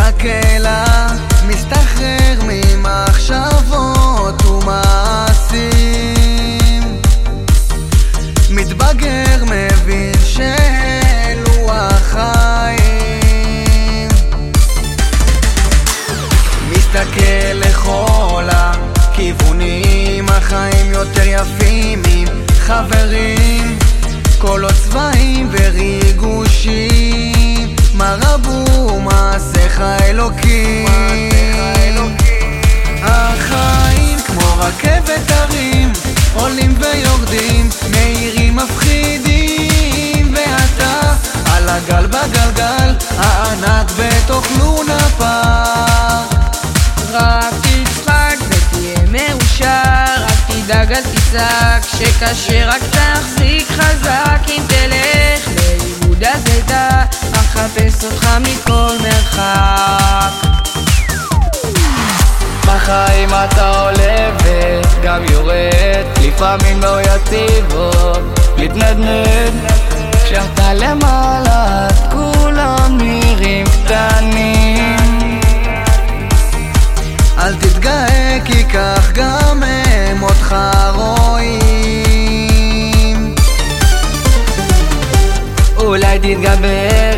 מחכה לה, מסתחרר ממחשבות ומעשים. מתבגר מבין שאלו החיים. מסתכל לכל הכיוונים, החיים יותר יפים עם חברים. קולות צבעים וריגושים. מה רבו מעשיך אלוקים החיים כמו רכבת הרים עולים ויורדים מהירים מפחידים. ואתה על הגל בגלגל הענק בתוך לונה פארק. רק תצחק ותהיה מאושר, רק תדאג אל תצעק, שקשה רק תחזיק חזק אם תלך לאיבוד אז אחפש אותך מכל מרחק. בחיים אתה עולה וגם יורד, לפעמים לא יציב או להתנדנד. כשאתה למעלה כולם נראים קטנים. אל תתגאה כי כך גם הם אותך רואים אולי תתגבר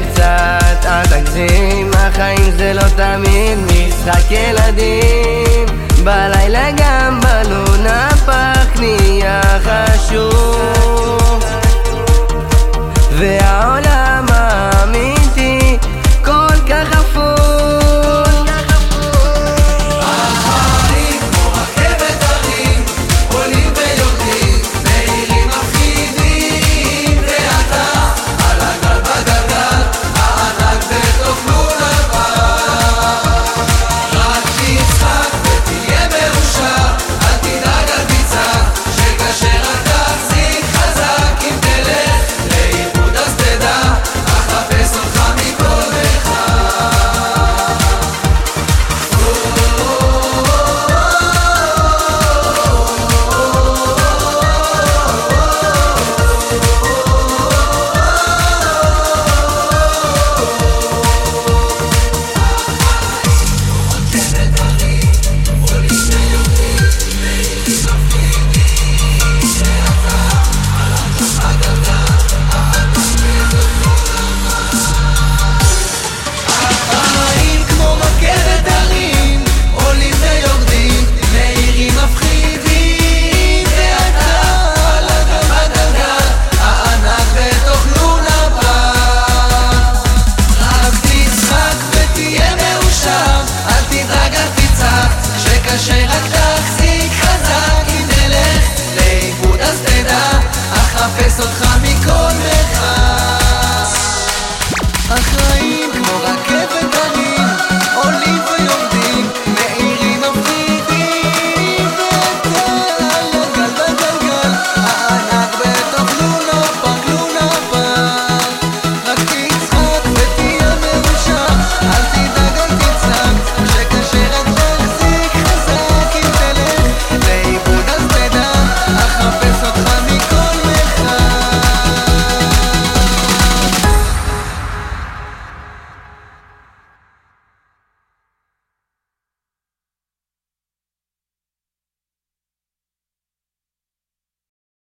תגזים, החיים זה לא תמיד משחק ילדים. בלילה גם בלונה פארק נהיה חשוב והעולם אותך מכל מחאה. אחראי